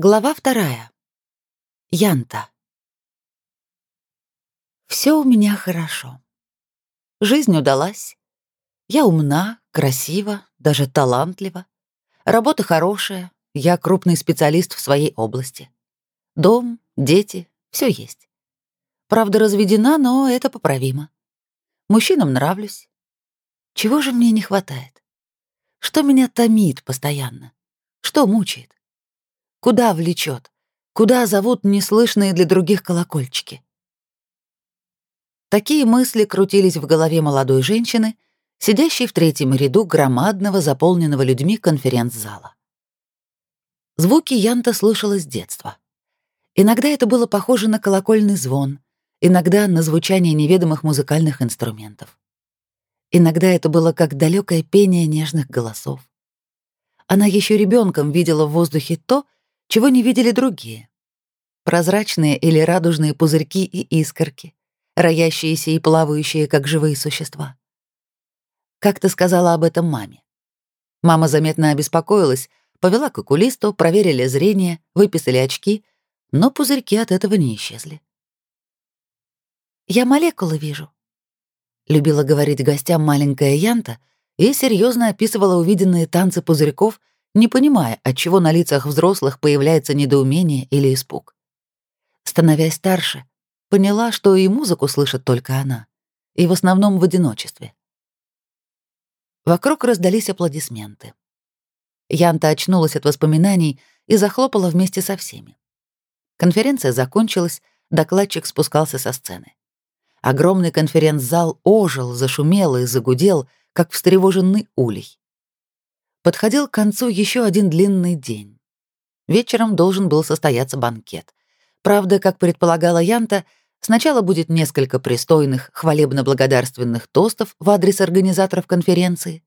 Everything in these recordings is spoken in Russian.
Глава вторая. Янта. Все у меня хорошо. Жизнь удалась. Я умна, красива, даже талантлива. Работа хорошая, я крупный специалист в своей области. Дом, дети, все есть. Правда, разведена, но это поправимо. Мужчинам нравлюсь. Чего же мне не хватает? Что меня томит постоянно? Что мучает? Куда влечет? Куда зовут неслышные для других колокольчики? Такие мысли крутились в голове молодой женщины, сидящей в третьем ряду громадного, заполненного людьми конференц-зала. Звуки Янта слышала с детства. Иногда это было похоже на колокольный звон, иногда на звучание неведомых музыкальных инструментов. Иногда это было как далекое пение нежных голосов. Она еще ребенком видела в воздухе то, чего не видели другие. Прозрачные или радужные пузырьки и искорки, роящиеся и плавающие, как живые существа. Как ты сказала об этом маме? Мама заметно обеспокоилась, повела к окулисту, проверили зрение, выписали очки, но пузырьки от этого не исчезли. «Я молекулы вижу», — любила говорить гостям маленькая Янта и серьезно описывала увиденные танцы пузырьков не понимая, отчего на лицах взрослых появляется недоумение или испуг. Становясь старше, поняла, что и музыку слышит только она, и в основном в одиночестве. Вокруг раздались аплодисменты. Янта очнулась от воспоминаний и захлопала вместе со всеми. Конференция закончилась, докладчик спускался со сцены. Огромный конференц-зал ожил, зашумел и загудел, как встревоженный улей. Подходил к концу еще один длинный день. Вечером должен был состояться банкет. Правда, как предполагала Янта, сначала будет несколько пристойных, хвалебно-благодарственных тостов в адрес организаторов конференции.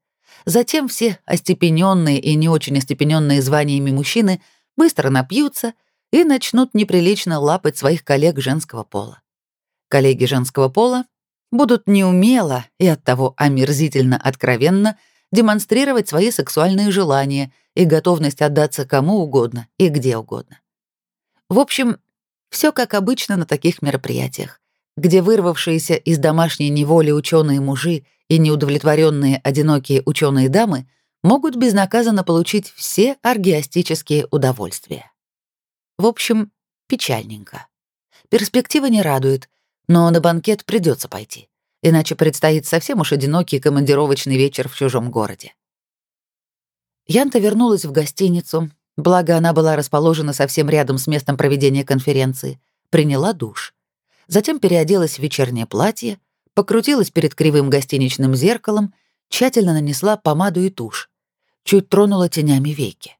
Затем все остепененные и не очень остепененные званиями мужчины быстро напьются и начнут неприлично лапать своих коллег женского пола. Коллеги женского пола будут неумело и оттого омерзительно откровенно – демонстрировать свои сексуальные желания и готовность отдаться кому угодно и где угодно. В общем, все как обычно на таких мероприятиях, где вырвавшиеся из домашней неволи ученые мужи и неудовлетворенные одинокие ученые дамы могут безнаказанно получить все аргиастические удовольствия. В общем, печальненько. Перспектива не радует, но на банкет придется пойти иначе предстоит совсем уж одинокий командировочный вечер в чужом городе. Янта вернулась в гостиницу, благо она была расположена совсем рядом с местом проведения конференции, приняла душ. Затем переоделась в вечернее платье, покрутилась перед кривым гостиничным зеркалом, тщательно нанесла помаду и тушь, чуть тронула тенями веки.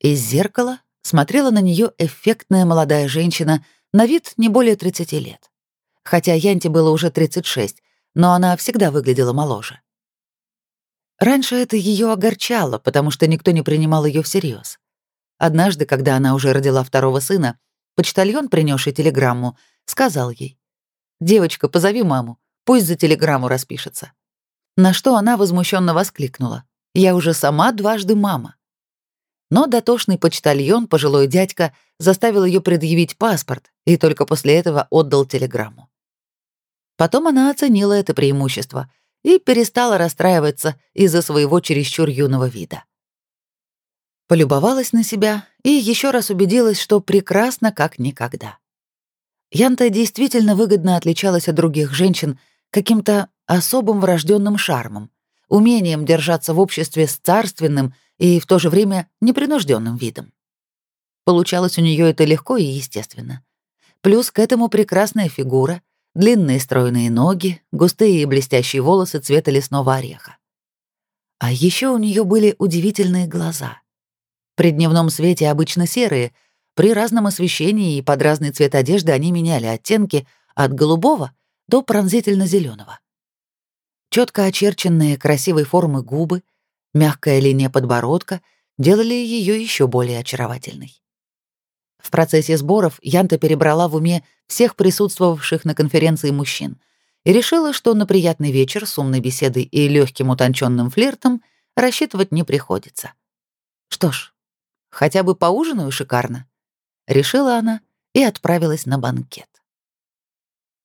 Из зеркала смотрела на нее эффектная молодая женщина на вид не более 30 лет хотя Янте было уже 36, но она всегда выглядела моложе. Раньше это ее огорчало, потому что никто не принимал ее всерьез. Однажды, когда она уже родила второго сына, почтальон, принесший телеграмму, сказал ей, «Девочка, позови маму, пусть за телеграмму распишется». На что она возмущенно воскликнула, «Я уже сама дважды мама». Но дотошный почтальон, пожилой дядька, заставил ее предъявить паспорт и только после этого отдал телеграмму. Потом она оценила это преимущество и перестала расстраиваться из-за своего чересчур юного вида. Полюбовалась на себя и еще раз убедилась, что прекрасно как никогда. Янта действительно выгодно отличалась от других женщин каким-то особым врожденным шармом, умением держаться в обществе с царственным и в то же время непринужденным видом. Получалось у нее это легко и естественно. Плюс к этому прекрасная фигура — длинные стройные ноги, густые и блестящие волосы цвета лесного ореха. А еще у нее были удивительные глаза. При дневном свете обычно серые, при разном освещении и под разный цвет одежды они меняли оттенки от голубого до пронзительно зеленого Четко очерченные красивой формы губы, мягкая линия подбородка делали ее еще более очаровательной. Процессе сборов Янта перебрала в уме всех присутствовавших на конференции мужчин и решила, что на приятный вечер с умной беседой и легким утонченным флиртом рассчитывать не приходится. Что ж, хотя бы поужинаю шикарно», — решила она и отправилась на банкет.